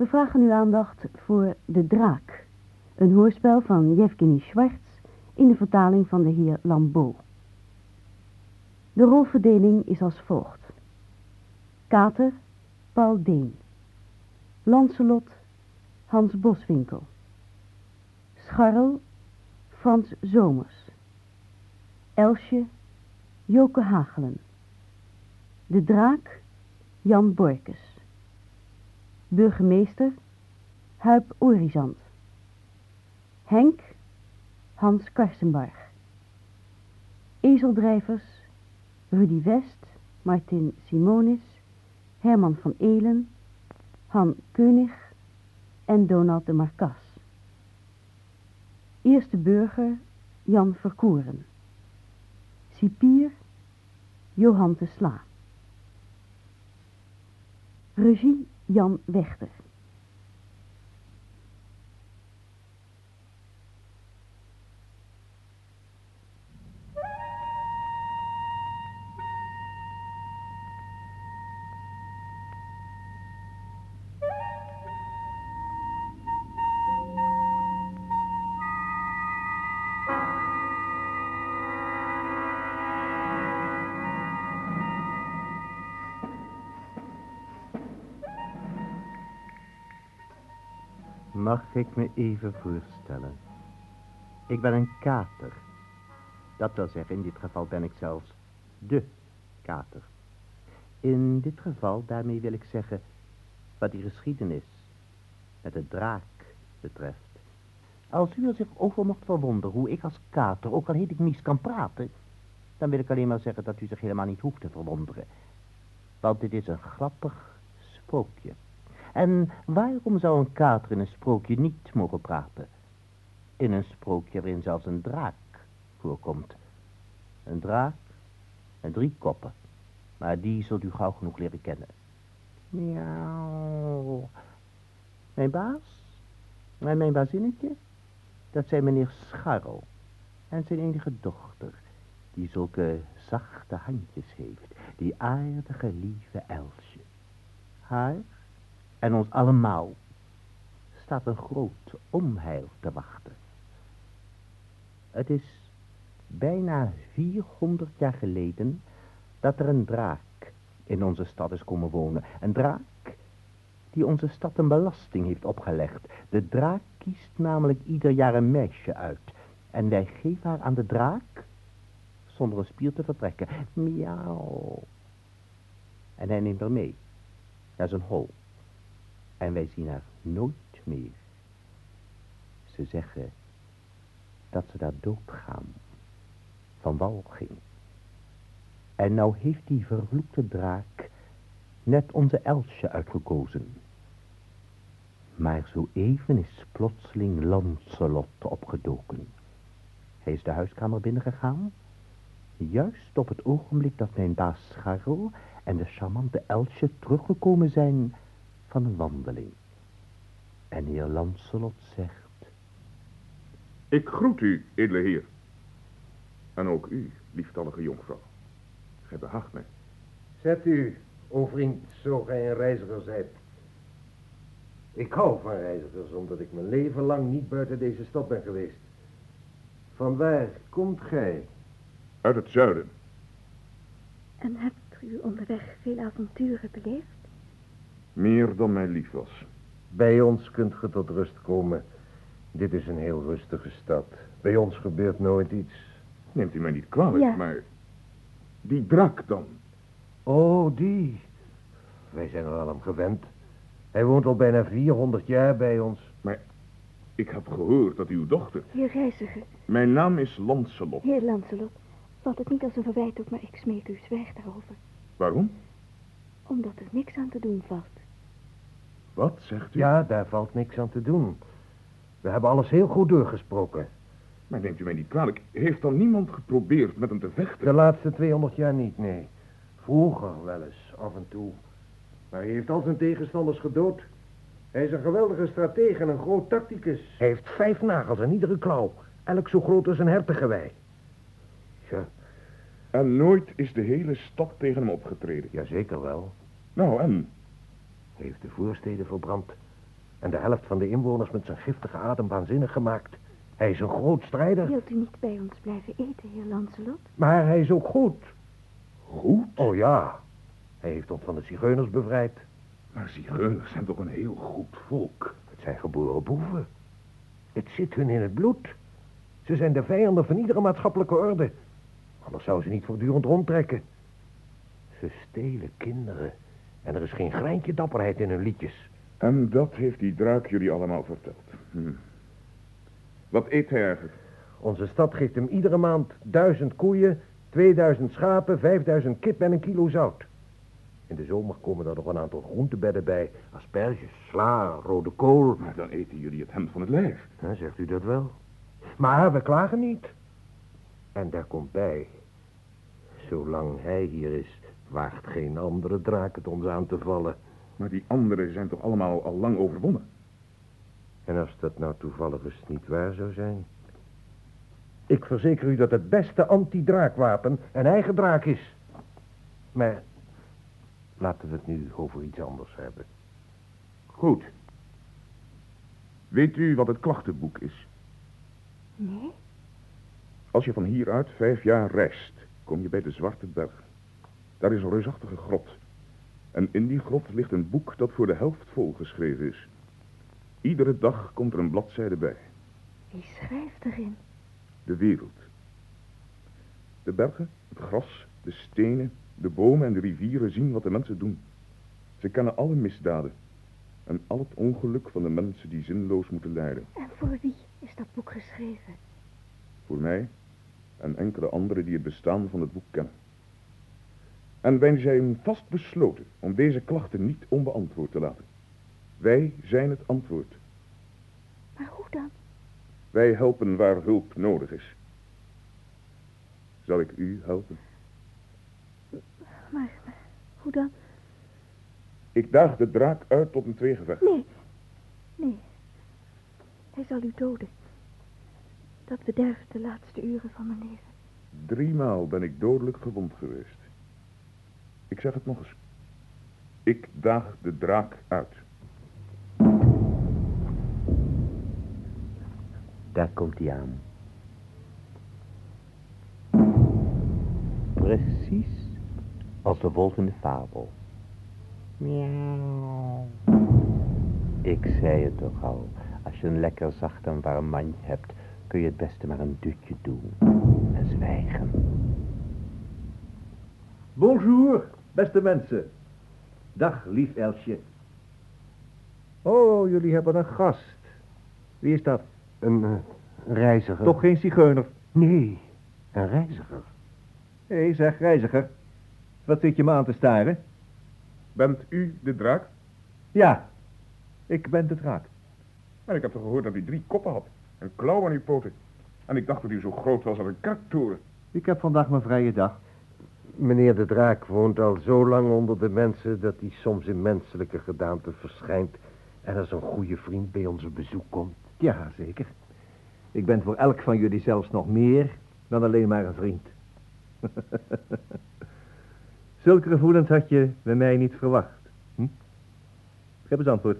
We vragen uw aandacht voor De Draak, een hoorspel van Yevgeny Schwartz in de vertaling van de heer Lambeau. De rolverdeling is als volgt. Kater, Paul Deen. Lancelot, Hans Boswinkel. Scharrel, Frans Zomers. Elsje, Joke Hagelen. De Draak, Jan Borkes. Burgemeester, Huip Orizant. Henk, Hans Karsenbarg. Ezeldrijvers, Rudy West, Martin Simonis, Herman van Elen, Han König en Donald de Marcas. Eerste burger, Jan Verkoeren. Cipier, Johan de Sla. Regie, Jan Wechter. Mag ik me even voorstellen? Ik ben een kater. Dat wil zeggen, in dit geval ben ik zelfs de kater. In dit geval, daarmee wil ik zeggen, wat die geschiedenis met de draak betreft. Als u er zich over mocht verwonderen hoe ik als kater, ook al heet ik Mies, kan praten, dan wil ik alleen maar zeggen dat u zich helemaal niet hoeft te verwonderen. Want dit is een grappig sprookje. En waarom zou een kater in een sprookje niet mogen praten? In een sprookje waarin zelfs een draak voorkomt. Een draak en drie koppen. Maar die zult u gauw genoeg leren kennen. Miauw. Mijn baas? En mijn bazinnetje? Dat zijn meneer Scharrel en zijn enige dochter, die zulke zachte handjes heeft, die aardige lieve Elsje. Haar en ons allemaal staat een groot onheil te wachten. Het is bijna 400 jaar geleden dat er een draak in onze stad is komen wonen. Een draak die onze stad een belasting heeft opgelegd. De draak kiest namelijk ieder jaar een meisje uit. En wij geven haar aan de draak zonder een spier te vertrekken. Miauw. En hij neemt haar mee naar zijn hol. En wij zien haar nooit meer. Ze zeggen dat ze daar doodgaan. Van walging. En nou heeft die vervloekte draak net onze Elsje uitgekozen. Maar zo even is plotseling Lancelot opgedoken. Hij is de huiskamer binnengegaan. Juist op het ogenblik dat mijn baas Scharrel en de charmante Elsje teruggekomen zijn van een wandeling. En heer Lancelot zegt... Ik groet u, edele heer. En ook u, lieftallige jonkvrouw. Gij behaagt mij. Zet u, o vriend, zo gij een reiziger zijt. Ik hou van reizigers, omdat ik mijn leven lang niet buiten deze stad ben geweest. Van waar komt gij? Uit het zuiden. En hebt u onderweg veel avonturen beleefd? Meer dan mij lief was. Bij ons kunt ge tot rust komen. Dit is een heel rustige stad. Bij ons gebeurt nooit iets. Neemt u mij niet kwalijk, Ja. maar... Die draak dan? Oh, die. Wij zijn er al aan gewend. Hij woont al bijna 400 jaar bij ons. Ik heb gehoord dat uw dochter... Heer reiziger, Mijn naam is Lancelot. heer Lancelot, valt het niet als een verwijt op, maar ik smeek u, zwijg daarover. Waarom? Omdat er niks aan te doen valt. Wat zegt u? Ja, daar valt niks aan te doen. We hebben alles heel goed doorgesproken. Maar neemt u mij niet kwalijk. Heeft dan niemand geprobeerd met hem te vechten? De laatste 200 jaar niet, nee. Vroeger wel eens, af en toe. Maar hij heeft al zijn tegenstanders gedood. Hij is een geweldige stratege en een groot tacticus. Hij heeft vijf nagels aan iedere klauw. Elk zo groot als een hertengewei. Ja, En nooit is de hele stad tegen hem opgetreden. jazeker wel. Nou, en? Hij heeft de voorsteden verbrand. En de helft van de inwoners met zijn giftige adem waanzinnig gemaakt. Hij is een groot strijder. Wilt u niet bij ons blijven eten, heer Lancelot? Maar hij is ook goed. Goed? Oh ja. Hij heeft ons van de zigeuners bevrijd. Maar zigeuners zijn toch een heel goed volk? Het zijn geboren boeven. Het zit hun in het bloed. Ze zijn de vijanden van iedere maatschappelijke orde. Anders zouden ze niet voortdurend rondtrekken. Ze stelen kinderen. En er is geen greintje dapperheid in hun liedjes. En dat heeft die draak jullie allemaal verteld. Hm. Wat eet hij eigenlijk? Onze stad geeft hem iedere maand duizend koeien, 2000 schapen, 5000 kip en een kilo zout. In de zomer komen er nog een aantal groentebedden bij. Asperges, sla, rode kool. Maar dan eten jullie het hemd van het lijf. Ja, zegt u dat wel? Maar we klagen niet. En daar komt bij. Zolang hij hier is, waagt geen andere draak het ons aan te vallen. Maar die anderen zijn toch allemaal al lang overwonnen? En als dat nou toevallig eens niet waar zou zijn? Ik verzeker u dat het beste anti-draakwapen een eigen draak is. Maar laten we het nu over iets anders hebben. Goed. Weet u wat het klachtenboek is? Nee? Als je van hieruit vijf jaar reist, kom je bij de Zwarte Berg. Daar is een reusachtige grot. En in die grot ligt een boek dat voor de helft volgeschreven is. Iedere dag komt er een bladzijde bij. Wie schrijft erin? De wereld. De bergen, het gras, de stenen, de bomen en de rivieren zien wat de mensen doen. Ze kennen alle misdaden. En al het ongeluk van de mensen die zinloos moeten lijden. En voor wie is dat boek geschreven? Voor mij en enkele anderen die het bestaan van het boek kennen. En wij zijn vast besloten om deze klachten niet onbeantwoord te laten. Wij zijn het antwoord. Maar hoe dan? Wij helpen waar hulp nodig is. Zal ik u helpen? Maar, maar hoe dan? Ik daag de draak uit tot een tweegevecht. Nee, nee. Hij zal u doden. Dat bederft de laatste uren van mijn leven. Driemaal ben ik dodelijk gewond geweest. Ik zeg het nog eens. Ik daag de draak uit. Daar komt hij aan. Precies als de wolf in de fabel. Miauw. Ik zei het toch al. Als je een lekker zacht en warm mandje hebt, kun je het beste maar een dutje doen. En zwijgen. Bonjour, beste mensen. Dag, lief Elsje. Oh, jullie hebben een gast. Wie is dat? Een eh, reiziger. Toch geen zigeuner? Nee, een reiziger. Hé, hey, zeg, reiziger. Wat zit je me aan te staren? Bent u de draak? Ja, ik ben de draak. En ik heb toch gehoord dat u drie koppen had. Een klauw aan uw poten. En ik dacht dat u zo groot was als een kerktoren. Ik heb vandaag mijn vrije dag. Meneer de Draak woont al zo lang onder de mensen... dat hij soms in menselijke gedaante verschijnt... en als een goede vriend bij ons op bezoek komt. Ja, zeker. Ik ben voor elk van jullie zelfs nog meer dan alleen maar een vriend. Zulke gevoelens had je bij mij niet verwacht. Hm? Geef eens antwoord.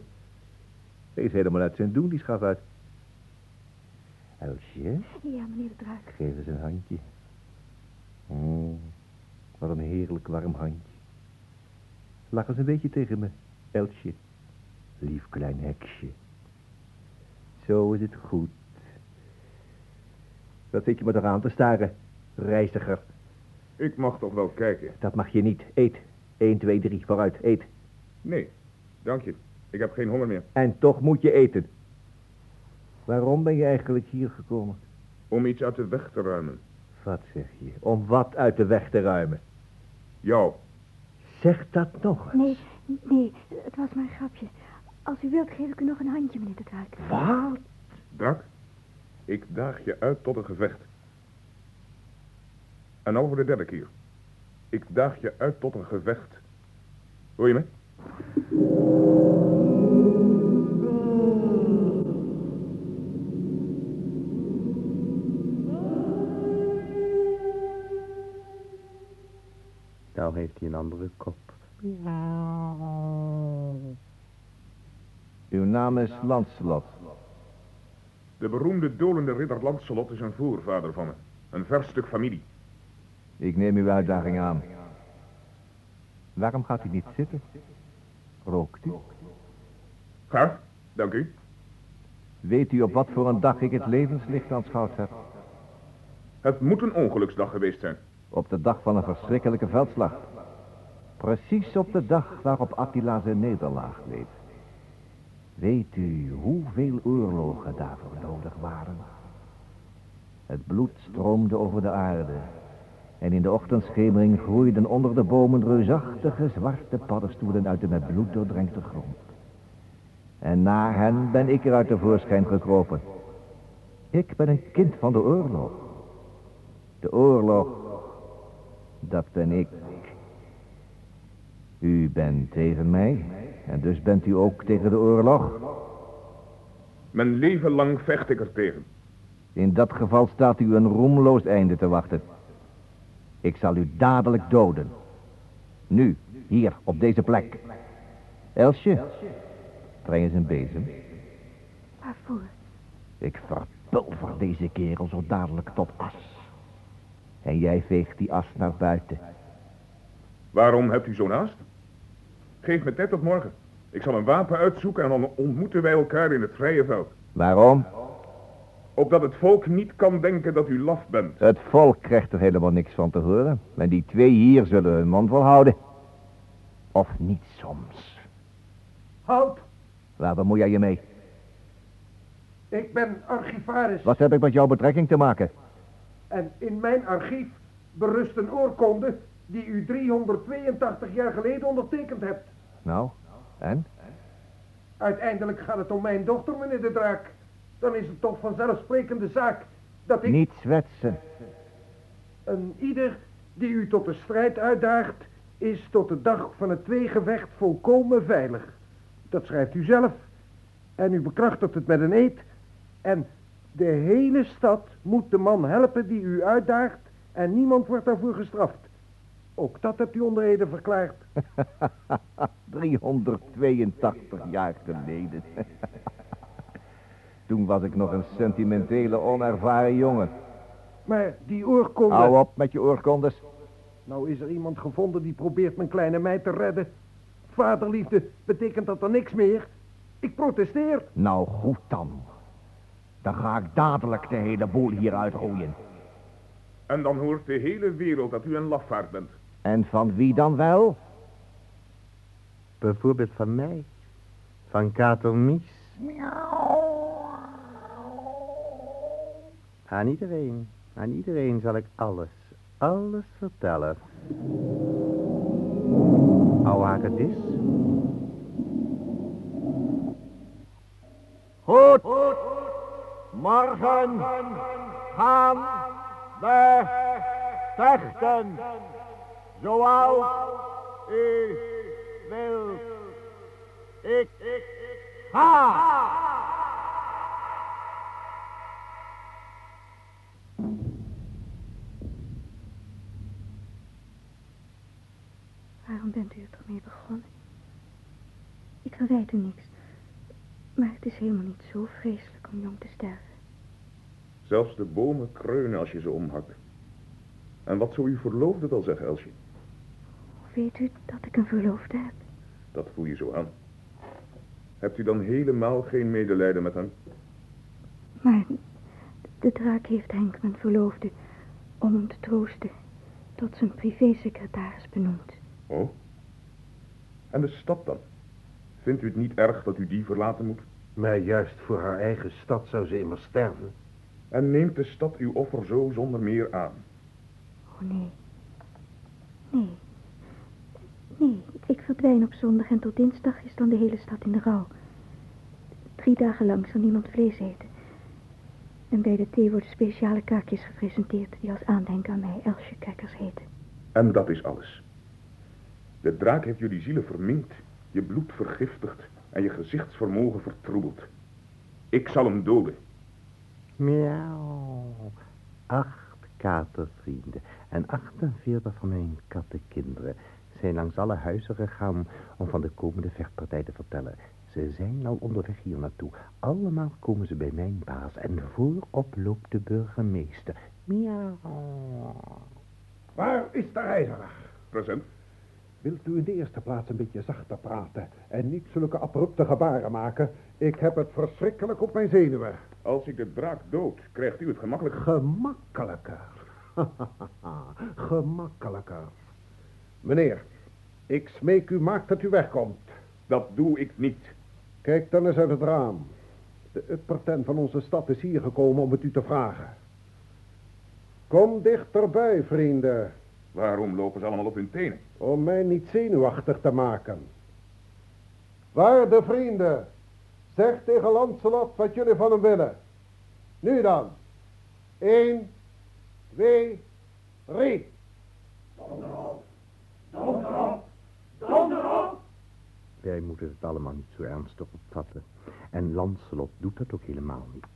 Hij is helemaal uit zijn doen, die schaf uit. Elsje, Ja, meneer de draak. geef eens een handje. Oh, wat een heerlijk warm handje. Lach eens een beetje tegen me, Elsje. Lief klein heksje. Zo is het goed. Wat zit je me toch aan te staren, reiziger? Ik mag toch wel kijken? Dat mag je niet. Eet. 1, 2, 3, vooruit, eet. Nee, dank je. Ik heb geen honger meer. En toch moet je eten. Waarom ben je eigenlijk hier gekomen? Om iets uit de weg te ruimen. Wat zeg je? Om wat uit de weg te ruimen? Jou. Zeg dat nog eens. Nee, nee, het was maar een grapje. Als u wilt, geef ik u nog een handje, meneer de draak. Wat? Drak, ik daag je uit tot een gevecht. En nou voor de derde keer. Ik daag je uit tot een gevecht. Hoor je me? Nou heeft hij een andere kop. Uw naam is Lancelot. De beroemde dolende ridder Lancelot is een voorvader van me. Een vers stuk familie. Ik neem uw uitdaging aan. Waarom gaat u niet zitten? Rookt u? Ga, dank u. Weet u op wat voor een dag ik het levenslicht aanschouwd heb? Het moet een ongeluksdag geweest zijn. Op de dag van een verschrikkelijke veldslag. Precies op de dag waarop Attila zijn nederlaag leed. Weet u hoeveel oorlogen daarvoor nodig waren? Het bloed stroomde over de aarde. En in de ochtendschemering groeiden onder de bomen reusachtige zwarte paddenstoelen uit de met bloed doordrenkte grond. En na hen ben ik eruit tevoorschijn gekropen. Ik ben een kind van de oorlog. De oorlog, dat ben ik. U bent tegen mij, en dus bent u ook tegen de oorlog. Mijn leven lang vecht ik er tegen. In dat geval staat u een roemloos einde te wachten. Ik zal u dadelijk doden. Nu, hier, op deze plek. Elsje, breng eens een bezem. Waarvoor? Ik verpulver deze kerel zo dadelijk tot as. En jij veegt die as naar buiten. Waarom hebt u zo'n haast? Geef me tijd tot morgen. Ik zal een wapen uitzoeken en dan ontmoeten wij elkaar in het vrije veld. Waarom? Opdat het volk niet kan denken dat u laf bent. Het volk krijgt er helemaal niks van te horen. En die twee hier zullen hun mond wel houden. Of niet soms. Halt! Waar bemoei jij je mee? Ik ben archivaris. Wat heb ik met jouw betrekking te maken? En in mijn archief berust een oorkonde die u 382 jaar geleden ondertekend hebt. Nou, en? Uiteindelijk gaat het om mijn dochter, meneer de Draak. Dan is het toch vanzelfsprekende zaak dat ik... Niet zwetsen. Een ieder die u tot de strijd uitdaagt, is tot de dag van het tweegevecht volkomen veilig. Dat schrijft u zelf. En u bekrachtigt het met een eed. En de hele stad moet de man helpen die u uitdaagt en niemand wordt daarvoor gestraft. Ook dat hebt u onder Ede verklaard. 382 jaar geleden. Toen was ik nog een sentimentele, onervaren jongen. Maar die oorkonde... Hou op met je oorkondes. Nou is er iemand gevonden die probeert mijn kleine meid te redden. Vaderliefde, betekent dat dan niks meer? Ik protesteer. Nou, goed dan. Dan ga ik dadelijk de hele boel hier uitrooien. En dan hoort de hele wereld dat u een lafaard bent. En van wie dan wel? Bijvoorbeeld van mij. Van Kater Mies. Aan iedereen, aan iedereen zal ik alles, alles vertellen. Oude hagedis. Goed. Morgen gaan we vechten. Zoals u wil. Ik ga. Waarom bent u er toch begonnen? Ik verwijt u niks. Maar het is helemaal niet zo vreselijk om jong te sterven. Zelfs de bomen kreunen als je ze omhakt. En wat zou uw verloofde wel zeggen, Elsje? Hoe weet u dat ik een verloofde heb? Dat voel je zo aan. Hebt u dan helemaal geen medelijden met hem? Maar de draak heeft Henk, mijn verloofde, om hem te troosten, tot zijn privésecretaris benoemd. Oh? En de stad dan? Vindt u het niet erg dat u die verlaten moet? Maar juist voor haar eigen stad zou ze immers sterven. En neemt de stad uw offer zo zonder meer aan? Oh nee. Nee. Nee, ik verdwijn op zondag en tot dinsdag is dan de hele stad in de rouw. Drie dagen lang zal niemand vlees eten. En bij de thee worden speciale kaakjes gepresenteerd die als aandenken aan mij Elsje Kekkers heten. En dat is alles. De draak heeft jullie zielen verminkt, je bloed vergiftigd en je gezichtsvermogen vertroebeld. Ik zal hem doden. Miauw. Acht katervrienden en 48 van mijn kattenkinderen zijn langs alle huizen gegaan om van de komende vechtpartij te vertellen. Ze zijn al onderweg hier naartoe. Allemaal komen ze bij mijn baas en voorop loopt de burgemeester. Miauw. Waar is de reiziger? Present. Wilt u in de eerste plaats een beetje zachter praten en niet zulke abrupte gebaren maken? Ik heb het verschrikkelijk op mijn zenuwen. Als ik de draak dood, krijgt u het gemakkelijk... Gemakkelijker. Gemakkelijker. Meneer, ik smeek u, maak dat u wegkomt. Dat doe ik niet. Kijk dan eens uit het raam. De uppertent van onze stad is hier gekomen om het u te vragen. Kom dichterbij, vrienden, Waarom lopen ze allemaal op hun tenen? om mij niet zenuwachtig te maken. Waarde vrienden, zeg tegen Lancelot wat jullie van hem willen. Nu dan. Eén, twee, drie. Wij moeten het allemaal niet zo ernstig opvatten. En Lancelot doet dat ook helemaal niet.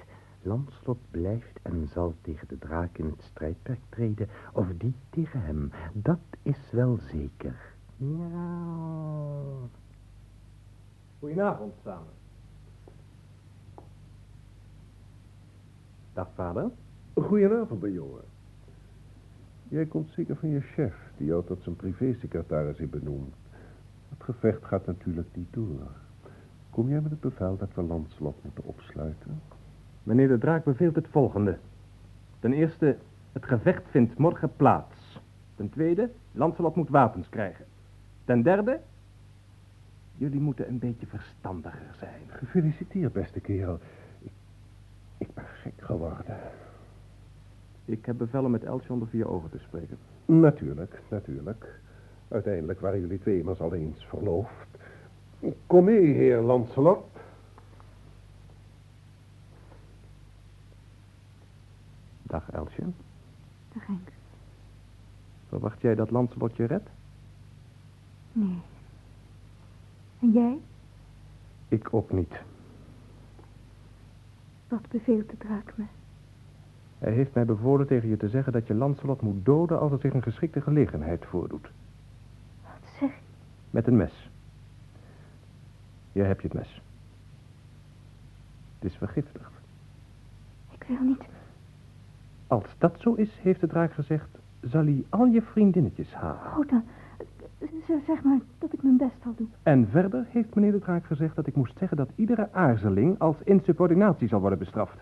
Lancelot blijft en zal tegen de draak in het strijdperk treden, of die tegen hem. Dat is wel zeker. Miauw. Goedenavond samen. Dag vader. Goedenavond, mijn jongen. Jij komt zeker van je chef, die jou tot zijn privésecretaris heeft benoemd. Het gevecht gaat natuurlijk niet door. Kom jij met het bevel dat we Landslot moeten opsluiten? Meneer de Draak beveelt het volgende. Ten eerste, het gevecht vindt morgen plaats. Ten tweede, Lancelot moet wapens krijgen. Ten derde, jullie moeten een beetje verstandiger zijn. Gefeliciteerd, beste kerel. Ik, ben gek geworden. Ik heb bevel om met Eltje onder vier ogen te spreken. Natuurlijk, natuurlijk. Uiteindelijk waren jullie twee immers al eens verloofd. Kom mee, heer Lancelot. Dag Elsje. Dag Henk. Verwacht jij dat Lancelot je redt? Nee. En jij? Ik ook niet. Wat beveelt de draak me? Hij heeft mij bevolen tegen je te zeggen dat je Lancelot moet doden als er zich een geschikte gelegenheid voordoet. Wat zeg je? Met een mes. Jij hebt je het mes. Het is vergiftigd. Ik wil niet. Als dat zo is, heeft de draak gezegd, zal hij al je vriendinnetjes halen. Goed dan. Zeg maar dat ik mijn best zal doen. En verder heeft meneer de draak gezegd dat ik moest zeggen dat iedere aarzeling als insubordinatie zal worden bestraft.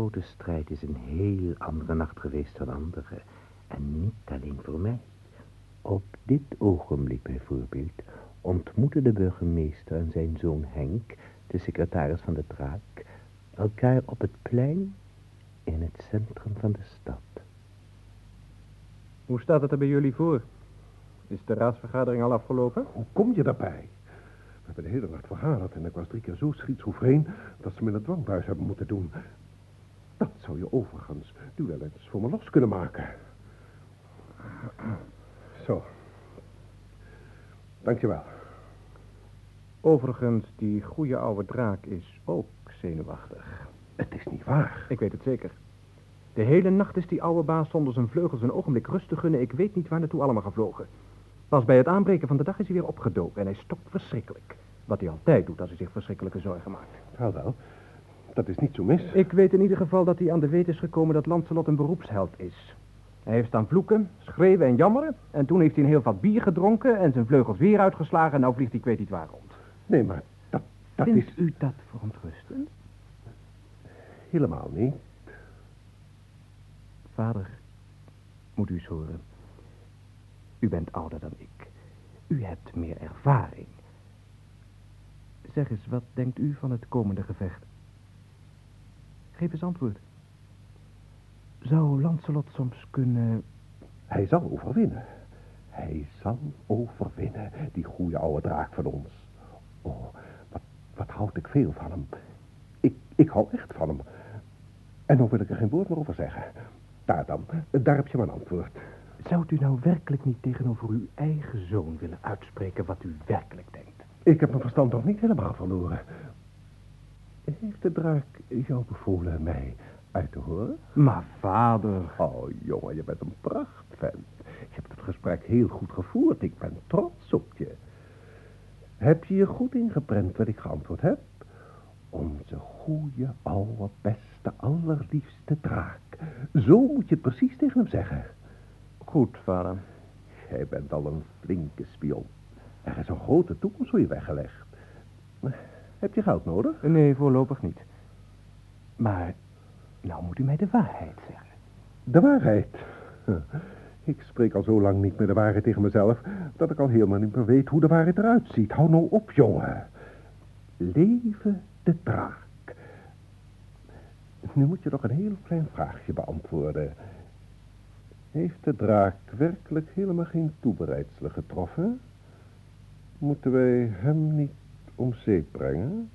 Grote strijd, is een heel andere nacht geweest dan andere. En niet alleen voor mij. Op dit ogenblik bijvoorbeeld ontmoeten de burgemeester en zijn zoon Henk, de secretaris van de draak, elkaar op het plein in het centrum van de stad. Hoe staat het er bij jullie voor? Is de raadsvergadering al afgelopen? Hoe kom je daarbij? We hebben de hele nacht vergaderd en ik was drie keer zo schizofreen dat ze me in het dwangbuis hebben moeten doen. Dat zou je overigens nu wel eens voor me los kunnen maken. Zo. Dankjewel. Overigens, die goede oude draak is ook zenuwachtig. Het is niet waar. Ik weet het zeker. De hele nacht is die oude baas zonder zijn vleugels een ogenblik rust te gunnen. Ik weet niet waar naartoe allemaal gevlogen. Pas bij het aanbreken van de dag is hij weer opgedoken en hij stokt verschrikkelijk. Wat hij altijd doet als hij zich verschrikkelijke zorgen maakt. Wel wel, dat is niet zo mis. Ik weet in ieder geval dat hij aan de weet is gekomen dat Lancelot een beroepsheld is. Hij heeft staan vloeken, schreeuwen en jammeren. En toen heeft hij een heel vat bier gedronken en zijn vleugels weer uitgeslagen. En nou vliegt hij ik weet niet waar rond. Nee, maar dat, dat Vindt is u dat verontrustend? helemaal niet. Vader, moet u eens horen. U bent ouder dan ik. U hebt meer ervaring. Zeg eens, wat denkt u van het komende gevecht? Geef eens antwoord. Zou Lancelot soms kunnen... Hij zal overwinnen. Hij zal overwinnen, die goede oude draak van ons. veel van hem. Ik, ik hou echt van hem. En dan wil ik er geen woord meer over zeggen. Daar dan, daar heb je mijn antwoord. Zou u nou werkelijk niet tegenover uw eigen zoon willen uitspreken wat u werkelijk denkt? Ik heb mijn verstand nog niet helemaal verloren. Heeft de draak jou bevolen mij uit te horen? Maar vader... Oh, jongen, je bent een prachtvent. Je hebt het gesprek heel goed gevoerd. Ik ben trots op je. Heb je je goed ingeprent wat ik geantwoord heb? Onze goede, oude, beste, allerliefste draak. Zo moet je het precies tegen hem zeggen. Goed, vader. Jij bent al een flinke spion. Er is een grote toekomst voor je weggelegd. Heb je geld nodig? Nee, voorlopig niet. Maar, nou moet u mij de waarheid zeggen. De waarheid? Ik spreek al zo lang niet meer de waarheid tegen mezelf... dat ik al helemaal niet meer weet hoe de waarheid eruit ziet. Hou nou op, jongen. Leven de draak. Nu moet je nog een heel klein vraagje beantwoorden. Heeft de draak werkelijk helemaal geen toebereidselen getroffen? Moeten wij hem niet om zeep brengen?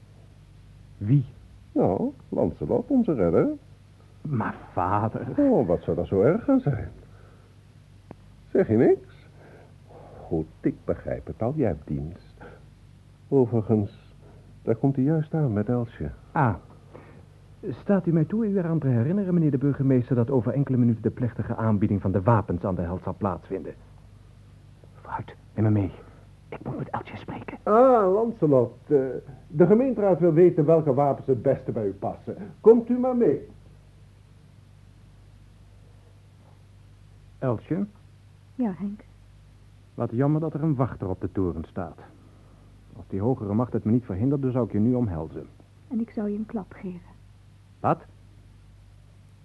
Wie? Nou, Lancelot, onze redder. Maar vader... Oh, wat zou dat zo erg aan zijn? Zeg je niks? Goed, ik begrijp het al. Jij hebt dienst. Overigens, daar komt hij juist aan met Elsje. Ah, staat u mij toe u eraan te herinneren, meneer de burgemeester... dat over enkele minuten de plechtige aanbieding van de wapens aan de held zal plaatsvinden? Vooruit, neem me mee. Ik moet met Elsje spreken. Ah, Lancelot. eh, de gemeenteraad wil weten welke wapens het beste bij u passen. Komt u maar mee. Elsje, Ja, Henk. wat jammer dat er een wachter op de toren staat. Als die hogere macht het me niet verhinderde, zou ik je nu omhelzen. En ik zou je een klap geven. Wat?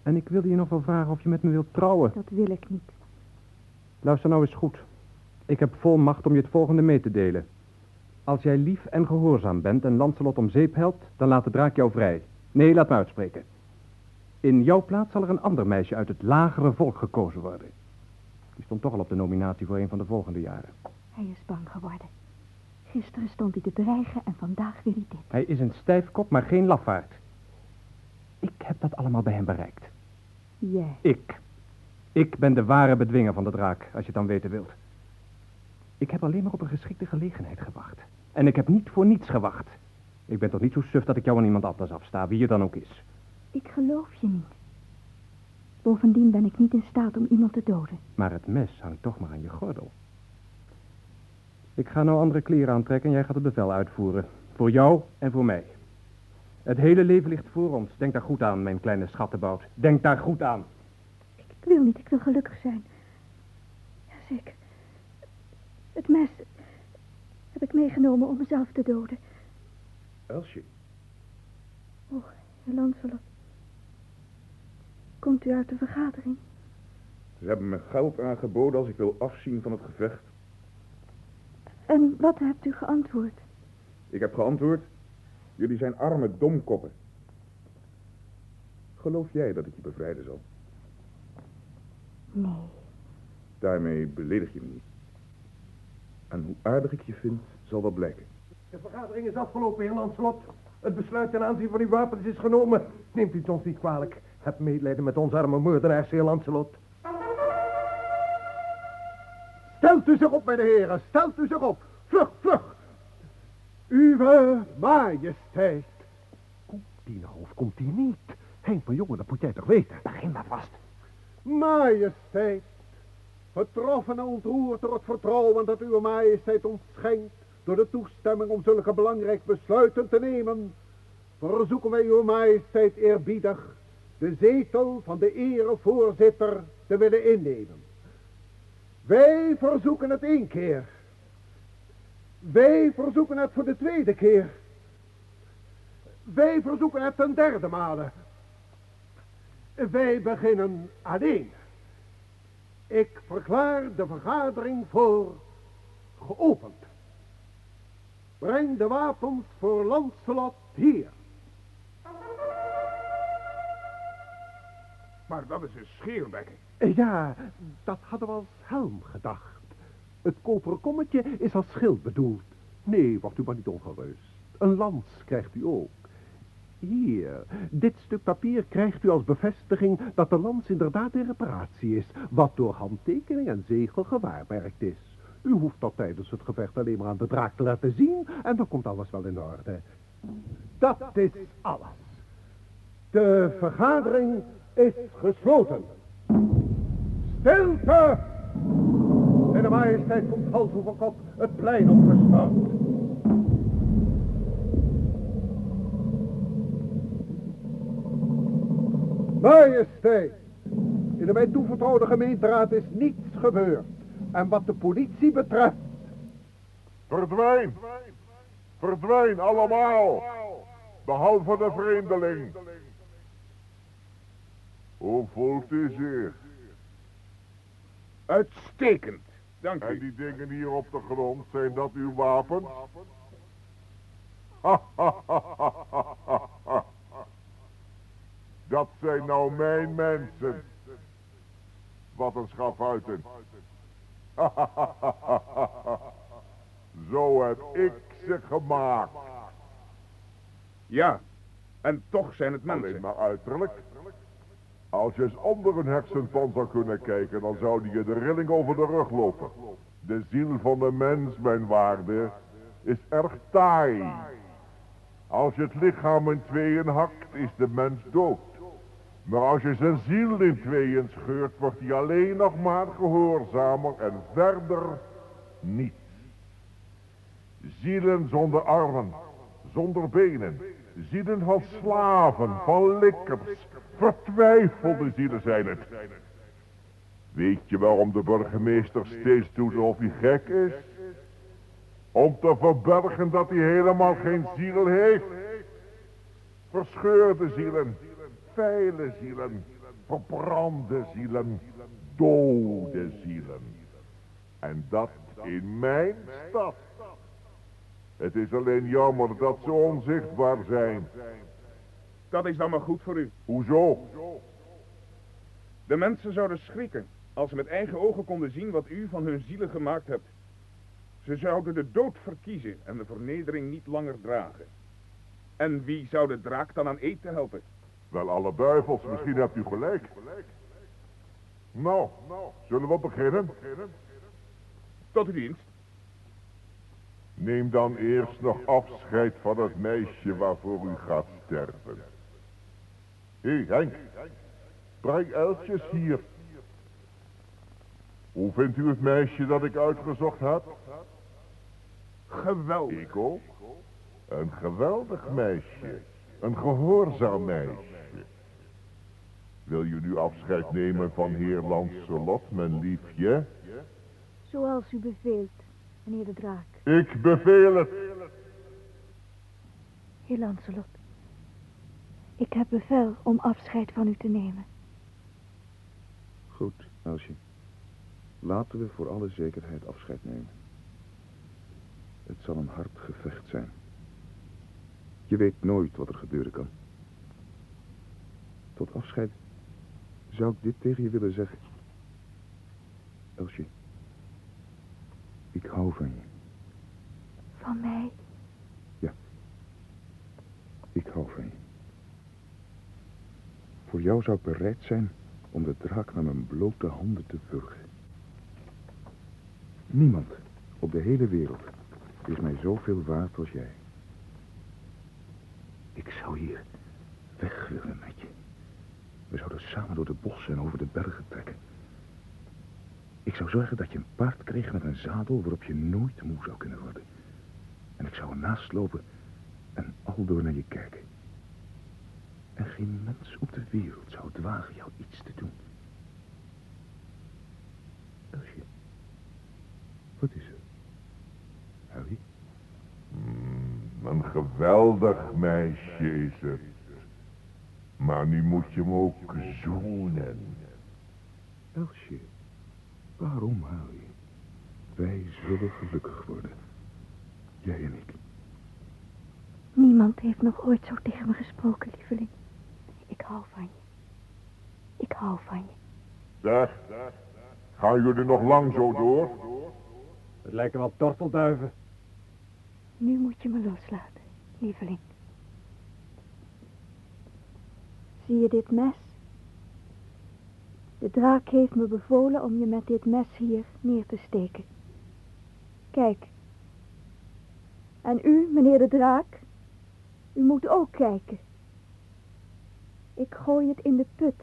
En ik wilde je nog wel vragen of je met me wilt trouwen. Dat wil ik niet. Luister nou eens goed. Ik heb vol macht om je het volgende mee te delen. Als jij lief en gehoorzaam bent en Lancelot om zeep helpt, dan laat de draak jou vrij. Nee, laat me uitspreken. In jouw plaats zal er een ander meisje uit het lagere volk gekozen worden. Die stond toch al op de nominatie voor een van de volgende jaren. Hij is bang geworden. Gisteren stond hij te dreigen en vandaag wil hij dit. Hij is een stijfkop, maar geen lafaard. Ik heb dat allemaal bij hem bereikt. Jij. Ik. Ik ben de ware bedwinger van de draak, als je het dan weten wilt. Ik heb alleen maar op een geschikte gelegenheid gewacht. En ik heb niet voor niets gewacht. Ik ben toch niet zo suf dat ik jou aan iemand anders afsta, wie je dan ook is. Ik geloof je niet. Bovendien ben ik niet in staat om iemand te doden. Maar het mes hangt toch maar aan je gordel. Ik ga nou andere kleren aantrekken en jij gaat het bevel uitvoeren. Voor jou en voor mij. Het hele leven ligt voor ons. Denk daar goed aan, mijn kleine schattenbout. Denk daar goed aan. Ik, ik wil niet, ik wil gelukkig zijn. Jazeker. Het mes heb ik meegenomen om mezelf te doden. Elsje, Oh, Heer Lancelot. Komt u uit de vergadering? ze hebben me geld aangeboden als ik wil afzien van het gevecht. En wat hebt u geantwoord? Ik heb geantwoord, jullie zijn arme domkoppen. Geloof jij dat ik je bevrijden zal? Nee. Daarmee beledig je me niet. En hoe aardig ik je vind, zal wel blijken. De vergadering is afgelopen, heer Lancelot. Het besluit ten aanzien van uw wapens is genomen. Neemt u het ons niet kwalijk. Heb medelijden met ons arme moordenaars, heer Lancelot. Stelt u zich op, mijn heren. Stelt u zich op. Vlug, vlug. Uwe majesteit. Komt die nou of komt die niet? Henk, mijn jongen, dat moet jij toch weten? Begin maar vast. Majesteit, getroffen en ontroerd door het vertrouwen dat uw majesteit ons schenkt, door de toestemming om zulke belangrijk besluiten te nemen, verzoeken wij uw majesteit eerbiedig de zetel van de erevoorzitter te willen innemen. Wij verzoeken het één keer. Wij verzoeken het voor de tweede keer. Wij verzoeken het ten derde male. Wij beginnen alleen. Ik verklaar de vergadering voor geopend. Breng de wapens voor Lancelot hier. Maar dat is een scheerbekken. Ja, dat hadden we als helm gedacht. Het koperen kommetje is als schild bedoeld. Nee, wordt u maar niet ongerust. Een lans krijgt u ook. Hier, dit stuk papier krijgt u als bevestiging dat de lans inderdaad in reparatie is, wat door handtekening en zegel gewaarmerkt is. U hoeft dat tijdens het gevecht alleen maar aan de draak te laten zien en dan komt alles wel in orde. Dat is alles. De vergadering is gesloten. Stilte! En de majesteit komt hals over kop het plein opgestormd. Majesteit, in de mij toevertrouwde gemeenteraad is niets gebeurd. En wat de politie betreft... Verdwijn! Verdwijn allemaal! Behalve de vreemdeling. Hoe voelt u zich? Uitstekend. Dank En u. die dingen hier op de grond, zijn dat uw wapens? Dat zijn nou mijn mensen. Wat een schafuiten. Zo heb ik ze gemaakt. Ja, en toch zijn het Alleen mensen. maar uiterlijk. Als je eens onder een hersenpan zou kunnen kijken, dan zou die je de rilling over de rug lopen. De ziel van de mens, mijn waarde, is erg taai. Als je het lichaam in tweeën hakt, is de mens dood. Maar als je zijn ziel in tweeën scheurt, wordt hij alleen nog maar gehoorzamer en verder niets. Zielen zonder armen, zonder benen, zielen van slaven, van likkers, vertwijfelde zielen zijn het. Weet je waarom de burgemeester steeds doet of hij gek is? Om te verbergen dat hij helemaal geen ziel heeft. Verscheurde zielen, veile zielen, verbrande zielen, dode zielen. En dat in mijn stad. Het is alleen jammer dat ze onzichtbaar zijn. Dat is dan maar goed voor u. Hoezo? De mensen zouden schrikken als ze met eigen ogen konden zien wat u van hun zielen gemaakt hebt. Ze zouden de dood verkiezen en de vernedering niet langer dragen. En wie zou de draak dan aan eten helpen? Wel alle duivels, misschien hebt u gelijk. Nou, zullen we beginnen? Tot uw dienst. Neem dan eerst nog afscheid van het meisje waarvoor u gaat sterven. Hé, Henk. Breng Eltjes hier. Hoe vindt u het meisje dat ik uitgezocht heb? Geweldig. Ik ook. Een geweldig meisje. Een gehoorzaam meisje. Wil je nu afscheid nemen van heer Lancelot, mijn liefje? Zoals u beveelt, meneer de draak. Ik beveel het. Heer Lancelot. Ik heb bevel om afscheid van u te nemen. Goed, Elsje. Laten we voor alle zekerheid afscheid nemen. Het zal een hard gevecht zijn. Je weet nooit wat er gebeuren kan. Tot afscheid zou ik dit tegen je willen zeggen. Elsje, ik hou van je. Van mij? Ik hou van je. Voor jou zou ik bereid zijn om de draak naar mijn blote handen te wurgen. Niemand op de hele wereld is mij zoveel waard als jij. Ik zou hier weg willen. We zouden samen door de bossen en over de bergen trekken. Ik zou zorgen dat je een paard kreeg met een zadel waarop je nooit moe zou kunnen worden. En ik zou ernaast lopen en aldoor naar je kijken. En geen mens op de wereld zou het wagen jou iets te doen. Elsje, wat is er? Harry? Hmm, een geweldig meisje is. Maar nu moet je hem ook zoenen. Elsje, waarom Harry? Wij zullen gelukkig worden. Jij en ik. Niemand heeft nog ooit zo tegen me gesproken, lieveling. Ik hou van je. Ik hou van je. Zeg, gaan jullie nog lang zo door? Het lijken wel tortelduiven. Nu moet je me loslaten. lieveling. Zie je dit mes? De draak heeft me bevolen om je met dit mes hier neer te steken. Kijk. En u, meneer de draak, u moet ook kijken. Ik gooi het in de put.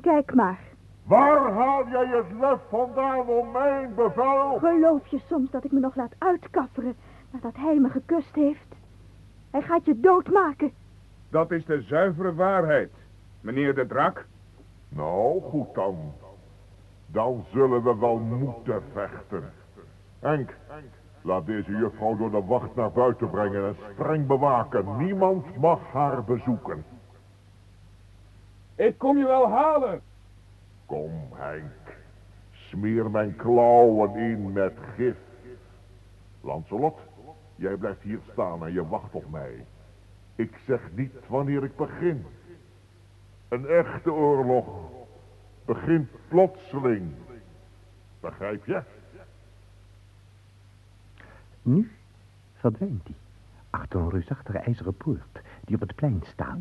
Kijk maar. Waar haal jij het lef vandaan om mijn bevel? Geloof je soms dat ik me nog laat uitkafferen nadat hij me gekust heeft? Hij gaat je doodmaken. Dat is de zuivere waarheid, meneer de draak. Nou, goed dan. Dan zullen we wel moeten vechten. Henk, laat deze juffrouw door de wacht naar buiten brengen en streng bewaken. Niemand mag haar bezoeken. Ik kom je wel halen. Kom, Henk. Smeer mijn klauwen in met gif. Lancelot, jij blijft hier staan en je wacht op mij. Ik zeg niet wanneer ik begin. Een echte oorlog begint plotseling. Begrijp je? Nu verdwijnt hij achter een reusachtige ijzeren poort die op het plein staat.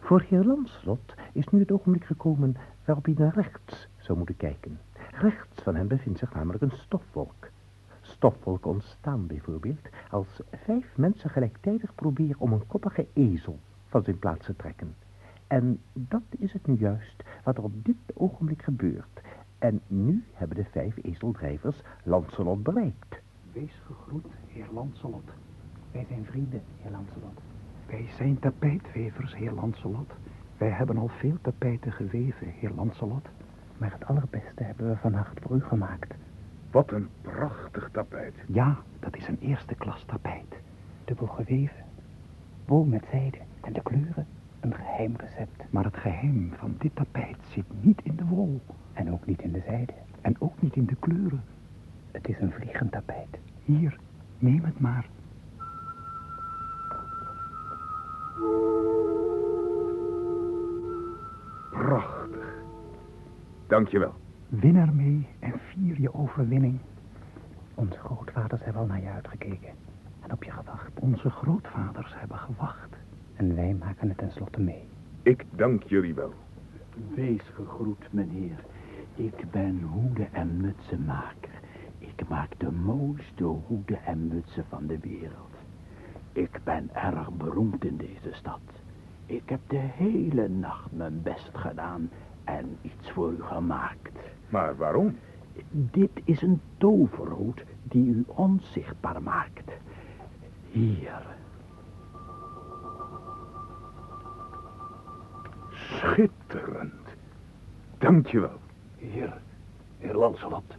Voor heer Lanslot is nu het ogenblik gekomen waarop hij naar rechts zou moeten kijken. Rechts van hem bevindt zich namelijk een stofwolk. Stofwolken ontstaan bijvoorbeeld als vijf mensen gelijktijdig proberen om een koppige ezel van zijn plaats te trekken. En dat is het nu juist wat er op dit ogenblik gebeurt. En nu hebben de vijf ezeldrijvers Lancelot bereikt. Wees gegroet, heer Lancelot. Wij zijn vrienden, heer Lancelot. Wij zijn tapijtwevers, heer Lancelot. Wij hebben al veel tapijten geweven, heer Lancelot. Maar het allerbeste hebben we vannacht voor u gemaakt. Wat een prachtig tapijt. Ja, dat is een eerste klas tapijt. Dubbel geweven. Wol met zijde en de kleuren een geheim recept. Maar het geheim van dit tapijt zit niet in de wol. En ook niet in de zijde. En ook niet in de kleuren. Het is een vliegend tapijt. Hier, neem het maar. Prachtig. Dankjewel. Win ermee en vier je overwinning. Onze grootvaders hebben al naar je uitgekeken en op je gewacht. Onze grootvaders hebben gewacht. En wij maken het tenslotte mee. Ik dank jullie wel. Wees gegroet, meneer. Ik ben hoeden- en mutsenmaker. Ik maak de mooiste hoeden en mutsen van de wereld. Ik ben erg beroemd in deze stad. Ik heb de hele nacht mijn best gedaan en iets voor u gemaakt. Maar waarom? Dit is een toverhoed die u onzichtbaar maakt. Hier. Schitterend. Dankjewel. Hier, heer Lancelot.